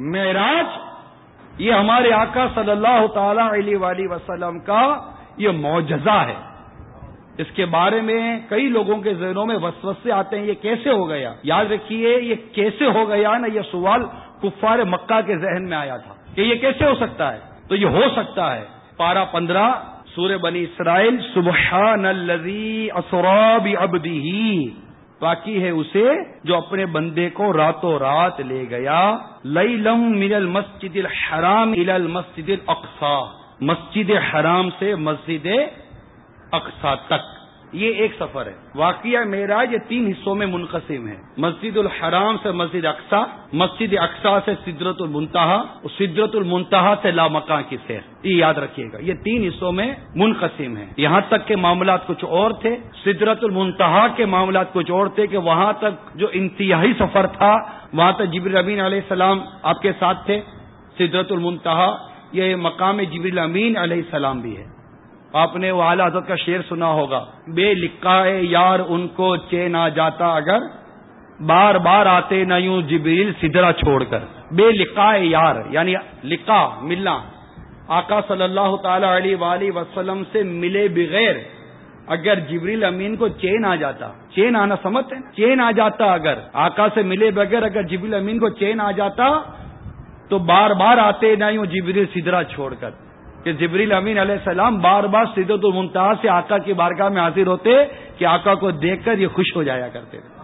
معراج، یہ ہمارے آقا صلی اللہ تعالی علیہ وآلہ وسلم کا یہ معجزہ ہے۔ اس کے بارے میں کئی لوگوں کے ذہنوں میں وسوسے آتے ہیں، یہ کیسے ہو گیا؟ یاد رکھیے، یہ کیسے ہو گیا نا؟ یہ سوال کفار مکہ کے ذہن میں آیا تھا کہ یہ کیسے ہو سکتا ہے۔ تو یہ ہو سکتا ہے۔ پارہ پندرہ، سورہ بنی اسرائیل، سبحان الذی اسراب ابدی باقی ہے اسے جو اپنے بندے کو راتوں رات لے گیا۔ لئی لم من المسجد الحرام الى المسجد الاقصا مسجد حرام سے مسجد اقسا تک۔ یہ ایک سفر ہے۔ واقعہ معراج یہ تین حصوں میں منقسم ہے۔ مسجد الحرام سے مسجد اقسا مسجد اقسا سے سدرت المنتہا سدرت المنتہا سے لامکان کی سیر۔ یہ یاد رکھیے گا، یہ تین حصوں میں منقسم ہے۔ یہاں تک کے معاملات کچھ اور تھے۔ سدرت المنتہا کے معاملات کچھ اور تھے کہ وہاں تک جو انتہائی سفر تھا، وہاں تک جبر امین علیہ السلام آپ کے ساتھ تھے۔ سدرت المنتہا، یہ مقام جبر امین علیہ السلام بھی ہے۔ آپ نے وہ اعلی حضرت کا شعر سنا ہوگا۔ بے لکھا ہے یار ان کو چین آ جاتا اگر بار بار آتے نہ یوں جبریل سدرا چھوڑ کر۔ بے لکھا ہے یار یعنی لکھا ملنا آقا صلی اللہ تعالی علیہ وآلہ وسلم سے ملے بغیر اگر جبریل امین کو چین آ جاتا۔ چین آنا سمجھتے ہیں؟ چین آ جاتا اگر۔ آقا سے ملے بغیر اگر جبریل امین کو چین آ جاتا تو بار بار آتے نہ یوں جبریل سدرا چھوڑ کر۔ کہ جبریل امین علیہ السلام بار بار سیدت المنتہا سے آقا کی بارگاہ میں حاضر ہوتے کہ آقا کو دیکھ کر یہ خوش ہو جایا کرتے تھے۔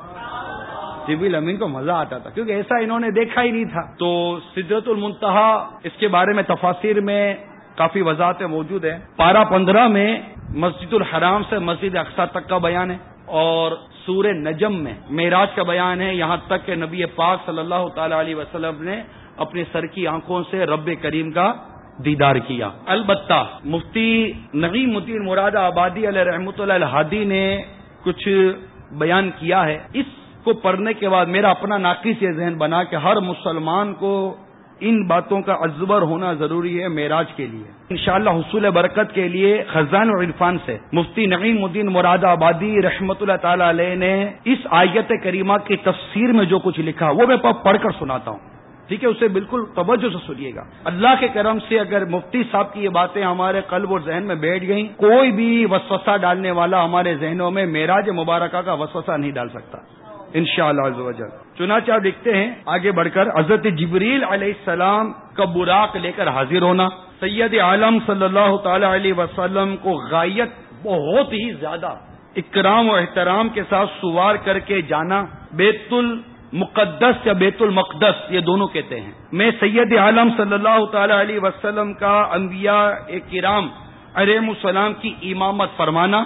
جبریل امین کو مزہ آتا تھا کیونکہ ایسا انہوں نے دیکھا ہی نہیں تھا۔ تو سدرت المنتہا اس کے بارے میں تفاصر میں کافی وضاحتیں موجود ہیں۔ پارہ پندرہ میں مسجد الحرام سے مسجد اقسا تک کا بیان ہے اور سور نجم میں معراج کا بیان ہے۔ یہاں تک کہ نبی پاک صلی اللہ تعالی علیہ وسلم نے اپنی سر کی آنکھوں سے رب کریم کا دیدار کیا۔ البتہ مفتی نغیم الدین مراد آبادی علیہ رحمۃ اللہ الحادی نے کچھ بیان کیا ہے۔ اس کو پڑھنے کے بعد میرا اپنا ناقص یہ ذہن بنا کہ ہر مسلمان کو ان باتوں کا ازبر ہونا ضروری ہے معراج کے لیے۔ انشاءاللہ حصول برکت کے لیے خزان و عرفان سے مفتی نعیم الدین مراد آبادی رحمت اللہ تعالی علیہ نے اس آیت کریمہ کی تفسیر میں جو کچھ لکھا وہ میں پڑھ کر سناتا ہوں۔ ٹھیک ہے، اسے بالکل توجہ سے سنیے گا۔ اللہ کے کرم سے اگر مفتی صاحب کی یہ باتیں ہمارے قلب اور ذہن میں بیٹھ گئیں، کوئی بھی وسوسہ ڈالنے والا ہمارے ذہنوں میں میراج مبارکہ کا وسوسہ نہیں ڈال سکتا۔ ان شاء اللہ چنانچہ آپ لکھتے ہیں، آگے بڑھ کر حضرت جبریل علیہ السلام کا براق لے کر حاضر ہونا۔ سید عالم صلی اللہ تعالی علیہ وسلم کو غائت بہت ہی زیادہ اکرام و احترام کے ساتھ سوار کر کے جانا۔ بیت ال مقدس یا بیت المقدس، یہ دونوں کہتے ہیں۔ میں سید عالم صلی اللہ تعالی علیہ وسلم کا انبیاء کرام ارے السلام کی امامت فرمانا۔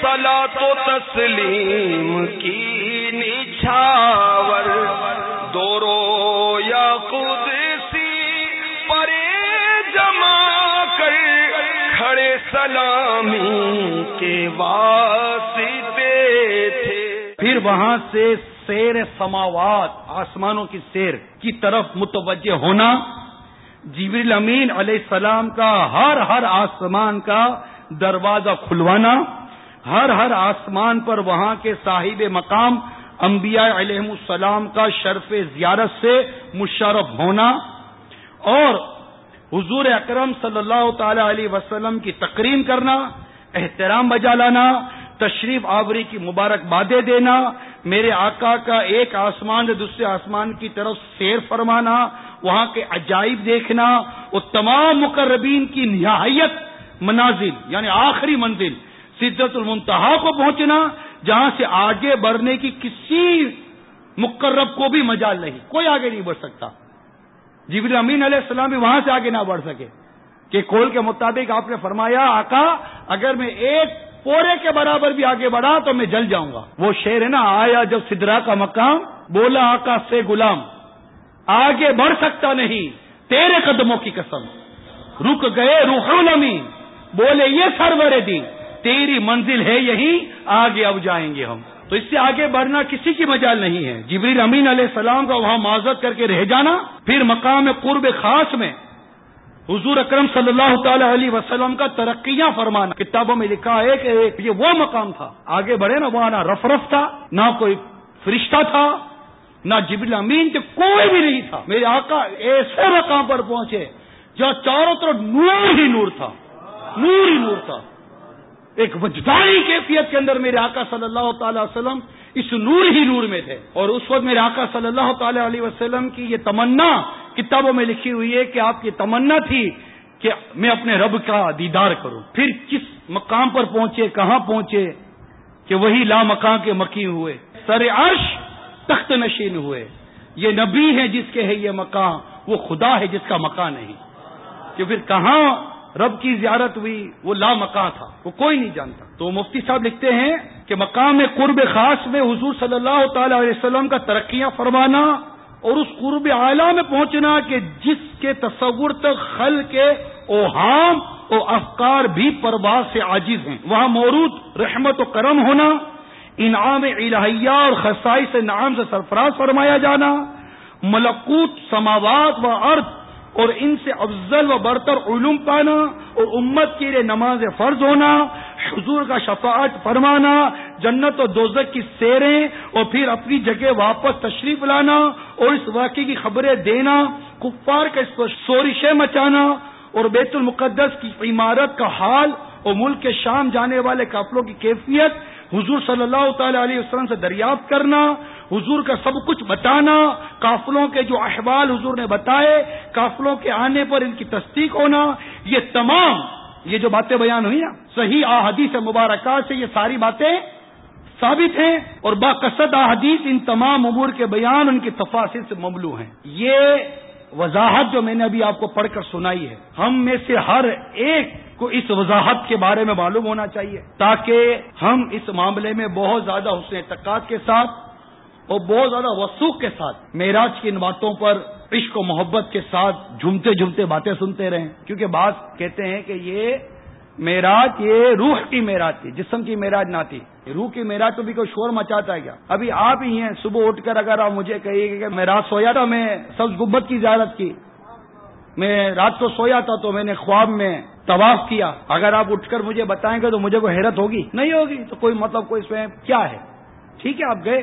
سلا تو تسلیم کی۔ سلامی کے واسطے تھے۔ پھر وہاں سے سیر سماوات، آسمانوں کی سیر کی طرف متوجہ ہونا جیبر امین علیہ السلام کا ہر ہر آسمان کا دروازہ کھلوانا، ہر ہر آسمان پر وہاں کے صاحب مقام، انبیاء علیہ السلام کا شرف زیارت سے مشرف ہونا، اور حضور اکرم صلی اللہ تعالی علیہ وسلم کی تقریم کرنا، احترام بجا لانا، تشریف آوری کی مبارک بادیں دینا، میرے آقا کا ایک آسمان سے دوسرے آسمان کی طرف سیر فرمانا، وہاں کے عجائب دیکھنا وہ تمام مقربین کی نہایت منازل یعنی آخری منزل سدت المنتہا کو پہنچنا، جہاں سے آگے بڑھنے کی کسی مقرب کو بھی مجال نہیں، کوئی آگے نہیں بڑھ سکتا۔ جبریل امین علیہ السلام بھی وہاں سے آگے نہ بڑھ سکے کہ کول کے مطابق آپ نے فرمایا، آقا، اگر میں ایک پورے کے برابر بھی آگے بڑھا تو میں جل جاؤں گا۔ وہ شعر ہے نا، آیا جب سدرا کا مقام، بولا آقا سے غلام، آگے بڑھ سکتا نہیں، تیرے قدموں کی قسم۔ رک گئے روح الامین، بولے، یہ سرور دی تیری منزل ہے یہی، آگے اب جائیں گے ہم۔ تو اس سے آگے بڑھنا کسی کی مجال نہیں ہے۔ جبریل امین علیہ السلام کا وہاں معذرت کر کے رہ جانا، پھر مقام قرب خاص میں حضور اکرم صلی اللہ تعالی علیہ وسلم کا ترقیاں فرمانا۔ کتابوں میں لکھا ہے کہ یہ وہ مقام تھا۔ آگے بڑھے نا، وہاں نہ رف رف تھا، نہ کوئی فرشتہ تھا، نہ جبل امین کے کوئی بھی نہیں تھا۔ میرے آقا ایسے مقام پر پہنچے جہاں چاروں طرف نور ہی نور تھا۔ نور ہی نور تھا۔ ایک وجدانی کیفیت کے اندر میرے آقا صلی اللہ تعالی وسلم اس نور ہی نور میں تھے اور اس وقت میرے آقا صلی اللہ تعالی علیہ وسلم کی یہ تمنا کتابوں میں لکھی ہوئی ہے کہ آپ کی تمنا تھی کہ میں اپنے رب کا دیدار کروں۔ پھر کس مقام پر پہنچے، کہاں پہنچے؟ کہ وہی لا مکان کے مکی ہوئے۔ سر عرش تخت نشین ہوئے۔ یہ نبی ہے جس کے ہے یہ مکان وہ خدا ہے جس کا مکان نہیں۔ کہ پھر کہاں رب کی زیارت ہوئی، وہ لا مکان تھا، وہ کوئی نہیں جانتا۔ تو مفتی صاحب لکھتے ہیں کہ مقام قرب خاص میں حضور صلی اللہ تعالی علیہ وسلم کا ترقیاں فرمانا اور اس قرب اعلیٰ میں پہنچنا کہ جس کے تصور تک خل کے اوہام اور افکار بھی پرواز سے عاجز ہیں۔ وہاں مورود رحمت و کرم ہونا، انعام الہیہ اور خسائی سے نام سے سرفراز فرمایا جانا، ملکوت سماوات و ارتھ اور ان سے افضل و برتر علوم پانا اور امت کے لیے نماز فرض ہونا، حضور کا شفاعت فرمانا، جنت و دوزک کی سیریں اور پھر اپنی جگہ واپس تشریف لانا اور اس واقعے کی خبریں دینا، کفار کا اس پر سورشیں مچانا اور بیت المقدس کی عمارت کا حال اور ملک کے شام جانے والے قافلوں کی کیفیت حضور صلی اللہ تعالی علیہ وسلم سے دریافت کرنا، حضور کا سب کچھ بتانا قافلوں کے جو احوال حضور نے بتائے قافلوں کے آنے پر ان کی تصدیق ہونا، یہ تمام، یہ جو باتیں بیان ہوئی نا صحیح احادیث مبارکہ سے یہ ساری باتیں ثابت ہیں اور باقصد احادیث ان تمام امور کے بیان ان کی تفاصر سے مملو ہیں۔ یہ وضاحت جو میں نے ابھی آپ کو پڑھ کر سنائی ہے، ہم میں سے ہر ایک کو اس وضاحت کے بارے میں معلوم ہونا چاہیے تاکہ ہم اس معاملے میں بہت زیادہ حسن اعتقاد کے ساتھ اور بہت زیادہ وسوخ کے ساتھ معراج کی ان باتوں پر عشق و محبت کے ساتھ جھومتے جھومتے باتیں سنتے رہیں۔ کیونکہ بات کہتے ہیں کہ یہ معراج، یہ روح کی معراج تھی، جسم کی معراج نہ تھی۔ روح کی معراج تو بھی کوئی شور مچاتا ہے کیا؟ ابھی آپ ہی ہیں، صبح اٹھ کر اگر آپ مجھے کہیے کہ میں رات سویا تھا، میں سبز گبت کی زیارت کی۔ میں رات کو سویا تھا تو میں نے خواب میں طواف کیا۔ اگر آپ اٹھ کر مجھے بتائیں گے تو مجھے کوئی حیرت ہوگی؟ نہیں ہوگی۔ تو کوئی مطلب کوئی اس میں کیا ہے؟ ٹھیک ہے، آپ گئے۔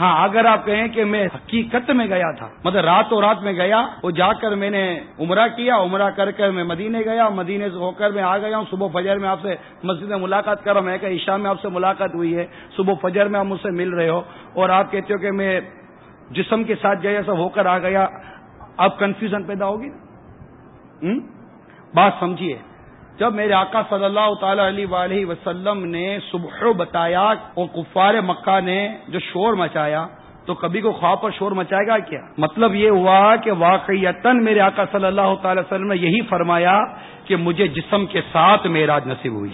ہاں اگر آپ کہیں کہ میں حقیقت میں گیا تھا مطلب رات و رات میں گیا، وہ جا کر میں نے عمرہ کیا، عمرہ کر کر میں مدینے گیا، مدینے سے ہو کر میں آ گیا ہوں۔ صبح فجر میں آپ سے مسجد میں ملاقات کر رہا ہوں۔ میں کہ عشاء میں آپ سے ملاقات ہوئی ہے۔ صبح فجر میں آپ مجھ سے مل رہے ہو۔ اور آپ کہتے ہو کہ میں جسم کے ساتھ گیا سب ہو کر آ گیا۔ اب کنفیوژن پیدا ہوگی نا؟ بات سمجھیے۔ جب میرے آقا صلی اللہ تعالی علیہ وآلہ وسلم نے صبح بتایا اور کفار مکہ نے جو شور مچایا، تو کبھی کو خواب پر شور مچائے گا کیا؟ مطلب یہ ہوا کہ واقعیتاً میرے آقا صلی اللہ تعالی وسلم نے یہی فرمایا کہ مجھے جسم کے ساتھ میراج نصیب ہوئی۔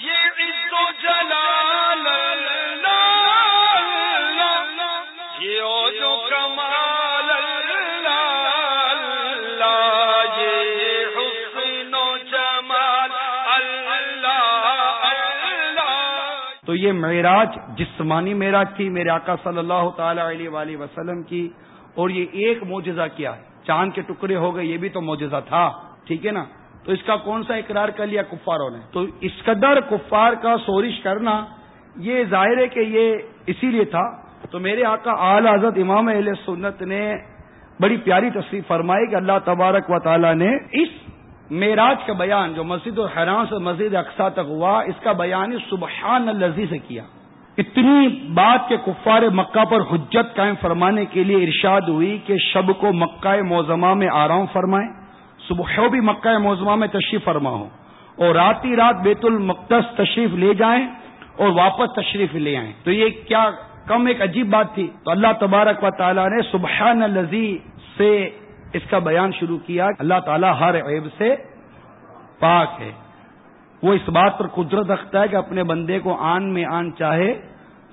تو یہ معراج جسمانی معراج تھی، میرے آقا صلی اللہ تعالی علیہ وآلہ وسلم کی، اور یہ ایک معجزہ کیا چاند کے ٹکڑے ہو گئے، یہ بھی تو معجزہ تھا، ٹھیک ہے نا؟ تو اس کا کون سا اقرار کر لیا کفاروں نے؟ تو اس قدر کفار کا سورش کرنا، یہ ظاہر ہے کہ یہ اسی لیے تھا۔ تو میرے آقا اعلی حضرت امام اہل سنت نے بڑی پیاری تصویر فرمائی کہ اللہ تبارک و تعالی نے اس معراج کا بیان جو مسجد الحرام سے مسجد اقسا تک ہوا، اس کا بیان سبحان الزی سے کیا۔ اتنی بات کے کفار مکہ پر حجت قائم فرمانے کے لیے ارشاد ہوئی کہ شب کو مکہ موزمہ میں آرام فرمائیں، صبح بھی مکہ موزمہ میں تشریف فرما ہو اور راتی رات بیت المقدس تشریف لے جائیں اور واپس تشریف لے آئیں۔ تو یہ کیا کم ایک عجیب بات تھی۔ تو اللہ تبارک و تعالیٰ نے سبحان الزی سے اس کا بیان شروع کیا اللہ تعالیٰ ہر عیب سے پاک ہے۔ وہ اس بات پر قدرت رکھتا ہے کہ اپنے بندے کو آن میں آن چاہے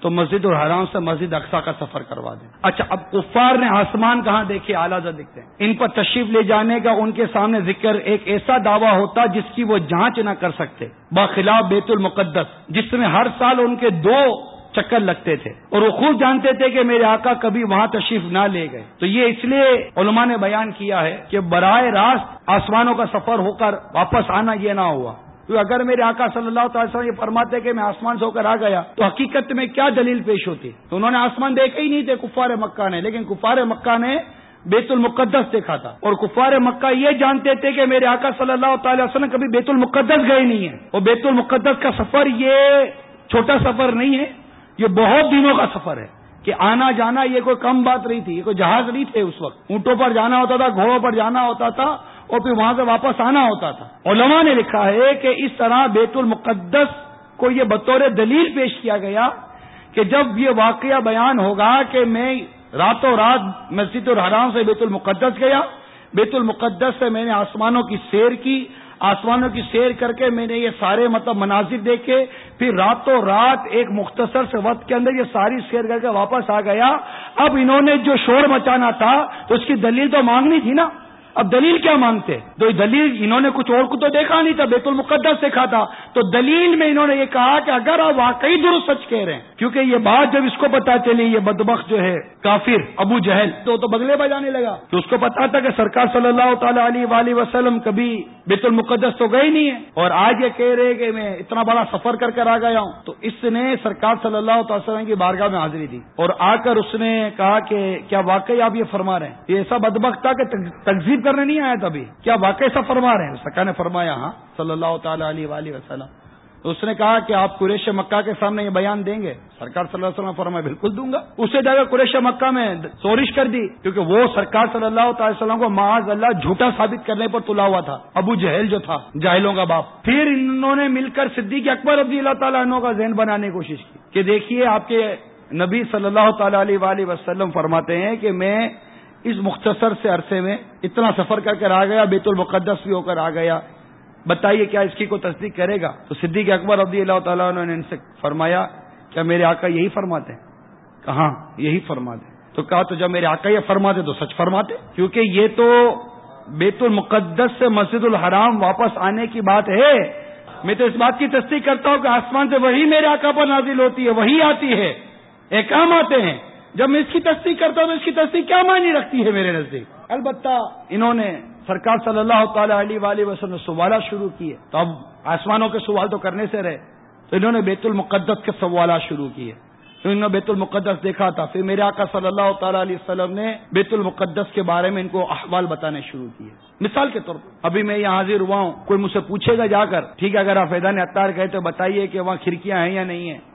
تو مسجد اور حرام سے مسجد اقسا کا سفر کروا دیں اچھا اب کفار نے آسمان کہاں دیکھے؟ اعلیٰ دکھتے ہیں۔ ان پر تشریف لے جانے کا ان کے سامنے ذکر ایک ایسا دعویٰ ہوتا جس کی وہ جانچ نہ کر سکتے۔ باخلاف بیت المقدس، جس میں ہر سال ان کے دو چکر لگتے تھے اور وہ خوب جانتے تھے کہ میرے آقا کبھی وہاں تشریف نہ لے گئے۔ تو یہ اس لیے علماء نے بیان کیا ہے کہ براہ راست آسمانوں کا سفر ہو کر واپس آنا یہ نہ ہوا۔ تو اگر میرے آقا صلی اللہ تعالی وسلم یہ فرماتے کہ میں آسمان سے ہو کر آ گیا، تو حقیقت میں کیا دلیل پیش ہوتی؟ تو انہوں نے آسمان دیکھے ہی نہیں تھے، کفار مکہ نے۔ لیکن کفار مکہ نے بیت المقدس دیکھا تھا۔ اور کفار مکہ یہ جانتے تھے کہ میرے آقا صلی اللہ تعالی وسلم کبھی بیت المقدس گئے نہیں ہیں۔ اور بیت المقدس کا سفر یہ چھوٹا سفر نہیں ہے یہ بہت دنوں کا سفر ہے کہ آنا جانا یہ کوئی کم بات نہیں تھی، یہ کوئی جہاز نہیں تھے اس وقت۔ اونٹوں پر جانا ہوتا تھا، گھوڑوں پر جانا ہوتا تھا اور پھر وہاں سے واپس آنا ہوتا تھا۔ علماء نے لکھا ہے کہ اس طرح بیت المقدس کو یہ بطور دلیل پیش کیا گیا کہ جب یہ واقعہ بیان ہوگا کہ میں راتوں رات مسجد الحرام سے بیت المقدس گیا، بیت المقدس سے میں نے آسمانوں کی سیر کی آسمانوں کی سیر کر کے میں نے یہ سارے مطلب مناظر دیکھے، پھر راتوں رات ایک مختصر سے وقت کے اندر یہ ساری سیر کر کے واپس آ گیا۔ اب انہوں نے جو شور مچانا تھا، تو اس کی دلیل تو مانگنی تھی نا۔ اب دلیل کیا مانگتے؟ تو دلیل انہوں نے کچھ اور کو تو دیکھا نہیں تھا، بیت المقدس دیکھا تھا۔ تو دلیل میں انہوں نے یہ کہا کہ اگر آپ واقعی درست سچ کہہ رہے ہیں، کیونکہ یہ بات جب اس کو پتا چلی، یہ بدبخت جو ہے کافر ابو جہل۔ تو تو بگلے بجانے لگا۔ تو اس کو پتا تھا کہ سرکار صلی اللہ تعالی علیہ وسلم کبھی بیت المقدس تو گئے نہیں ہے۔ اور آج یہ کہہ رہے کہ میں اتنا بڑا سفر کر کر آ گیا ہوں۔ تو اس نے سرکار صلی اللہ تعالی وسلم کی بارگاہ میں حاضری دی۔ اور آ کر اس نے کہا کہ کیا واقعی آپ یہ فرما رہے ہیں؟ یہ ایسا بدبخت تھا کہ تقزیب کرنے نہیں آیا تبھی کیا واقعی ایسا فرما رہے ہیں؟ سرکار نے فرمایا ہاں صلی اللہ تعالی علیہ وسلم۔ تو اس نے کہا کہ آپ قریش مکہ کے سامنے یہ بیان دیں گے۔ سرکار صلی اللہ علیہ وسلم فرمایا، بالکل دوں گا۔ اسے جگہ قریش مکہ میں سورش کر دی، کیونکہ وہ سرکار صلی اللہ تعالی وسلم کو معاذ اللہ جھوٹا ثابت کرنے پر تلا ہوا تھا۔ ابو جہل جو تھا، جاہلوں کا باپ۔ پھر انہوں نے مل کر صدیق اکبر رضی اللہ تعالیٰ عنہ کا ذہن بنانے کی کوشش کی۔ کہ دیکھیے، آپ کے نبی صلی اللہ تعالی علیہ وآلہ وسلم فرماتے ہیں کہ میں اس مختصر سے عرصے میں اتنا سفر کر کر آ گیا، بیت المقدس بھی ہو کر آ گیا۔ بتائیے کیا اس کی کوئی تصدیق کرے گا؟ تو صدیق اکبر رضی اللہ تعالیٰ نے ان سے فرمایا، کیا میرے آقا یہی فرماتے ہیں؟ کہاں یہی فرماتے تو کہا، تو جب میرے آقا یہ فرماتے تو سچ فرماتے؟ کیونکہ یہ تو بیت المقدس سے مسجد الحرام واپس آنے کی بات ہے۔ میں تو اس بات کی تصدیق کرتا ہوں کہ آسمان سے وہی میرے آقا پر نازل ہوتی ہے، وہی آتی ہے۔ احکام آتے ہیں۔ جب میں اس کی تصدیق کرتا ہوں تو اس کی تصدیق کیا معنی رکھتی ہے میرے نزدیک؟ البتہ انہوں نے سرکار صلی اللہ تعالی علیہ وآلہ وسلم سوالات شروع کیے۔ تو اب آسمانوں کے سوال تو کرنے سے رہے۔ تو انہوں نے بیت المقدس کے سوالات شروع کیے۔ تو انہوں نے بیت المقدس دیکھا تھا۔ پھر میرے آقا صلی اللہ تعالی علیہ وسلم نے بیت المقدس کے بارے میں ان کو احوال بتانے شروع کیے۔ مثال کے طور پر ابھی میں یہاں حاضر ہوا ہوں۔ کوئی مجھ سے پوچھے گا جا کر، ٹھیک ہے، اگر آپ فیضان اتار گئے تو بتائیے کہ وہاں کھڑکیاں ہیں یا نہیں ہیں۔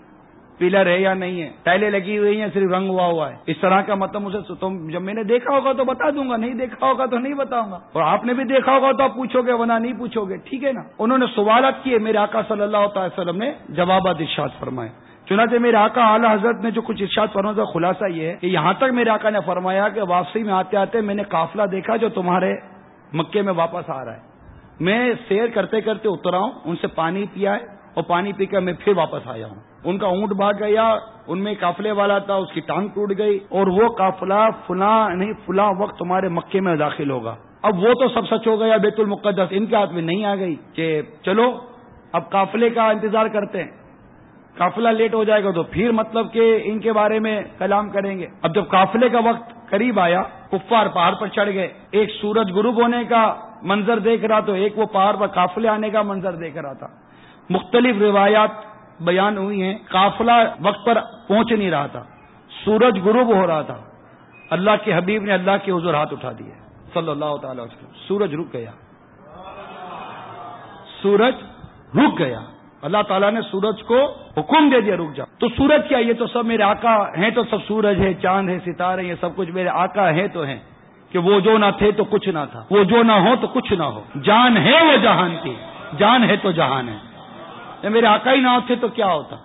پلر ہے یا نہیں ہے؟ ٹائلیں لگی ہوئی ہیں، صرف رنگ ہوا ہوا ہے۔ اس طرح کا مطلب مجھے جب میں نے دیکھا ہوگا تو بتا دوں گا، نہیں دیکھا ہوگا تو نہیں بتاؤں گا۔ اور آپ نے بھی دیکھا ہوگا تو آپ پوچھو گے، ورنہ نہیں پوچھو گے۔ ٹھیک ہے نا؟ انہوں نے سوالات کیے، میرے آقا صلی اللہ تعالی وسلم نے جوابات ارشاد فرمائے۔ چنانچہ میرے آقا اعلیٰ حضرت نے جو کچھ ارشاد فرما کا خلاصہ یہ ہے کہ یہاں تک میرے آقا نے فرمایا کہ واپسی میں آتے آتے میں نے قافلہ دیکھا جو تمہارے مکے میں واپس آ رہا ہے۔ میں سیر کرتے کرتے اترا ہوں ان سے پانی پیا ہے۔ اور پانی پی کر میں پھر واپس آیا ہوں۔ ان کا اونٹ بھاگ گیا، ان میں قافلے والا تھا، اس کی ٹانگ ٹوٹ گئی اور وہ قافلہ فلاں نہیں، فلاں وقت تمہارے مکے میں داخل ہوگا۔ اب وہ تو سب سچ ہو گیا، بیت المقدس۔ ان کے ہاتھ میں نہیں آ گئی کہ چلو، اب قافلے کا انتظار کرتے ہیں۔ قافلہ لیٹ ہو جائے گا تو پھر مطلب کہ ان کے بارے میں کلام کریں گے۔ اب جب قافلے کا وقت قریب آیا، کفار پہاڑ پر چڑھ گئے۔ ایک سورج غروب ہونے کا منظر دیکھ رہا تو ایک وہ پہاڑ پر قافلے آنے کا منظر دیکھ رہا تھا۔ مختلف روایات بیان ہوئی ہیں، قافلہ وقت پر پہنچ نہیں رہا تھا، سورج غروب ہو رہا تھا۔ اللہ کے حبیب نے اللہ کے حضور ہاتھ اٹھا دیے، صلی اللہ تعالی وسلم۔ سورج رک گیا۔ سورج رک گیا۔ اللہ تعالیٰ نے سورج کو حکم دے دیا، رک جا۔ تو سورج کیا؟ یہ تو سب میرے آقا ہیں تو سب سورج ہے چاند ہے ستارے یہ سب کچھ میرے آقا ہیں تو ہیں۔ کہ وہ جو نہ تھے تو کچھ نہ تھا۔ وہ جو نہ ہو تو کچھ نہ ہو۔ جان ہے وہ جہان کی، جان ہے تو جہان ہے۔ میرے آقا ہی نہ ہوتے تو کیا ہوتا؟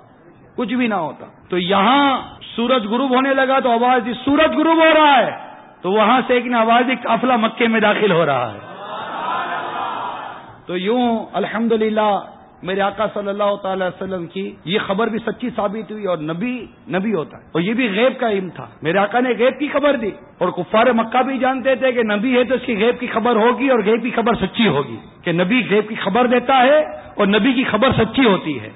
کچھ بھی نہ ہوتا۔ تو یہاں سورج غروب ہونے لگا تو آواز دی، سورج غروب ہو رہا ہے۔ تو وہاں سے ایک آواز دی، قافلہ مکے میں داخل ہو رہا ہے۔ تو یوں الحمد میرے آقا صلی اللہ تعالی وسلم کی یہ خبر بھی سچی ثابت ہوئی اور نبی نبی ہوتا ہے۔ اور یہ بھی غیب کا علم تھا۔ میرے آقا نے غیب کی خبر دی۔ اور کفار مکہ بھی جانتے تھے کہ نبی ہے تو اس کی غیب کی خبر ہوگی اور غیب کی خبر سچی ہوگی۔ کہ نبی غیب کی خبر دیتا ہے اور نبی کی خبر سچی ہوتی ہے۔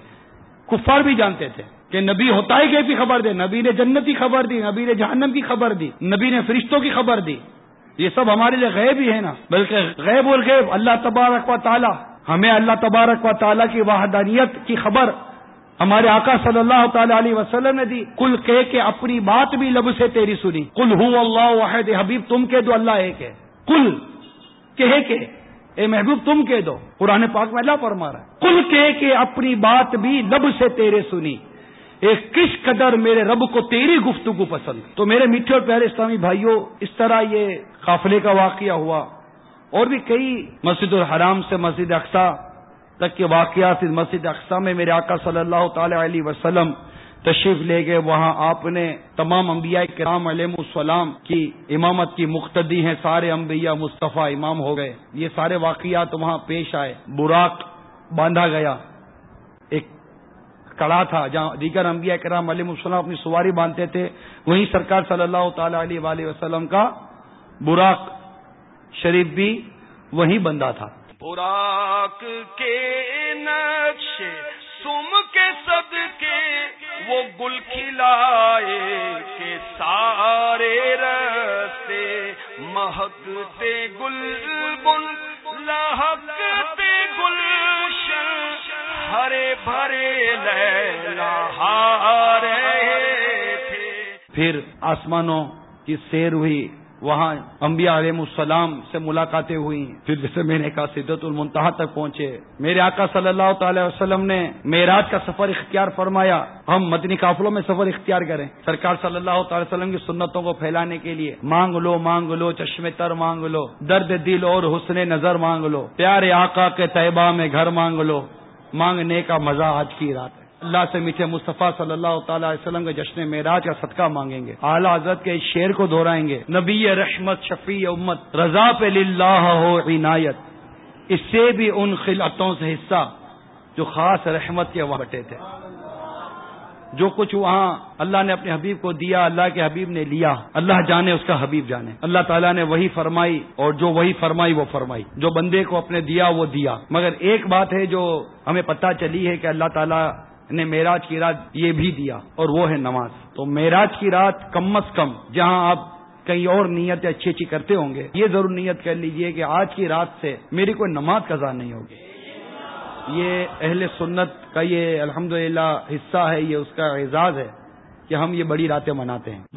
کفار بھی جانتے تھے کہ نبی ہوتا ہے کی خبر دے۔ نبی نے جنت کی خبر دی، نبی نے جہنم کی خبر دی، نبی نے فرشتوں کی خبر دی۔ یہ سب ہمارے لیے غیب ہی ہے نا۔ بلکہ غیب اور غیب اللہ تبارک و تعالی ہمیں اللہ تبارک و تعالیٰ کی وحدانیت کی خبر ہمارے آقا صلی اللہ تعالی علیہ وسلم نے دی۔ کل کہہ کے اپنی بات بھی لب سے تیری سنی۔ کل ہو اللہ واحد حبیب، تم کے دو اللہ ایک ہے۔ کل کہے کے، اے محبوب، تم کہہ دو۔ قرآن پاک میں اللہ فرما رہا ہے۔ کل کہہ کے اپنی بات بھی لب سے تیرے سنی۔ ایک کس قدر میرے رب کو تیری گفتگو پسند۔ تو میرے میٹھے اور پیارے اسلامی بھائیوں، اس طرح یہ قافلے کا واقعہ ہوا۔ اور بھی کئی مسجد الحرام سے مسجد اقسا تک کے واقعات مسجد اقسا میں میرے آقا صلی اللہ تعالی علیہ وسلم تشریف لے گئے، وہاں آپ نے تمام انبیاء کرام علیہ السلام کی امامت کی مقتدی ہیں، سارے انبیاء مصطفیٰ امام ہو گئے۔ یہ سارے واقعات وہاں پیش آئے۔ براق باندھا گیا۔ ایک کڑا تھا جہاں دیگر انبیاء کرام علیہ السلام اپنی سواری باندھتے تھے، وہیں سرکار صلی اللہ تعالی علیہ وآلہ وسلم کا براق شریف بھی وہیں بندہ تھا۔ براق کے نقشے سم کے سب کے وہ گل کھلائے کے سارے رستے مہکتے گل بل لہکتے گل ہرے بھرے رہے تھے۔ پھر آسمانوں کی سیر ہوئی۔ وہاں انبیاء علیہ السلام سے ملاقاتیں ہوئی پھر جیسے میں نے کہا سدت المنتہا تک پہنچے۔ میرے آقا صلی اللہ تعالی وسلم نے معراج کا سفر اختیار فرمایا۔ ہم مدنی قافلوں میں سفر اختیار کریں۔ سرکار صلی اللہ تعالی وسلم کی سنتوں کو پھیلانے کے لیے مانگ لو مانگ لو، چشمے تر مانگ لو، درد دل اور حسن نظر مانگ لو۔ پیارے آقا کے طیبہ میں گھر مانگ لو۔ مانگنے کا مزہ آج کی رات ہے۔ اللہ سے میٹھے مصطفیٰ صلی اللہ تعالی علیہ وسلم کے جشن معراج کا صدقہ مانگیں گے۔ اعلیٰ حضرت کے شعر کو دہرائیں گے۔ نبی رحمت، شفیع امت، رضا پہ للہ ہو عنایت۔ اس سے بھی ان خلعتوں سے حصہ جو خاص رحمت کے بٹے تھے۔ جو کچھ وہاں اللہ نے اپنے حبیب کو دیا، اللہ کے حبیب نے لیا۔ اللہ جانے، اس کا حبیب جانے۔ اللہ تعالیٰ نے وہی فرمائی اور جو وہی فرمائی، وہ فرمائی۔ جو بندے کو اپنے دیا، وہ دیا۔ مگر ایک بات ہے جو ہمیں پتہ چلی ہے کہ اللہ تعالیٰ نے میراج کی رات یہ بھی دیا اور وہ ہے نماز۔ تو معراج کی رات کم از کم جہاں آپ کئی اور نیتیں اچھی اچھی کرتے ہوں گے، یہ ضرور نیت کر لیجیے کہ آج کی رات سے میری کوئی نماز قضا نہیں ہوگی۔ یہ اہل سنت کا یہ الحمدللہ حصہ ہے، یہ اس کا اعزاز ہے کہ ہم یہ بڑی راتیں مناتے ہیں۔